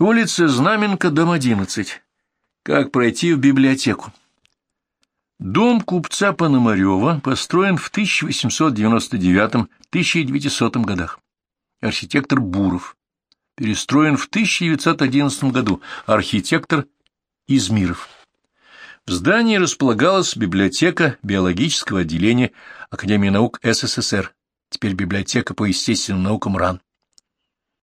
Улица Знаменка, дом 11. Как пройти в библиотеку? Дом купца Пономарева построен в 1899-1900 годах. Архитектор Буров. Перестроен в 1911 году. Архитектор Измиров. В здании располагалась библиотека биологического отделения Академии наук СССР, теперь библиотека по естественным наукам РАН.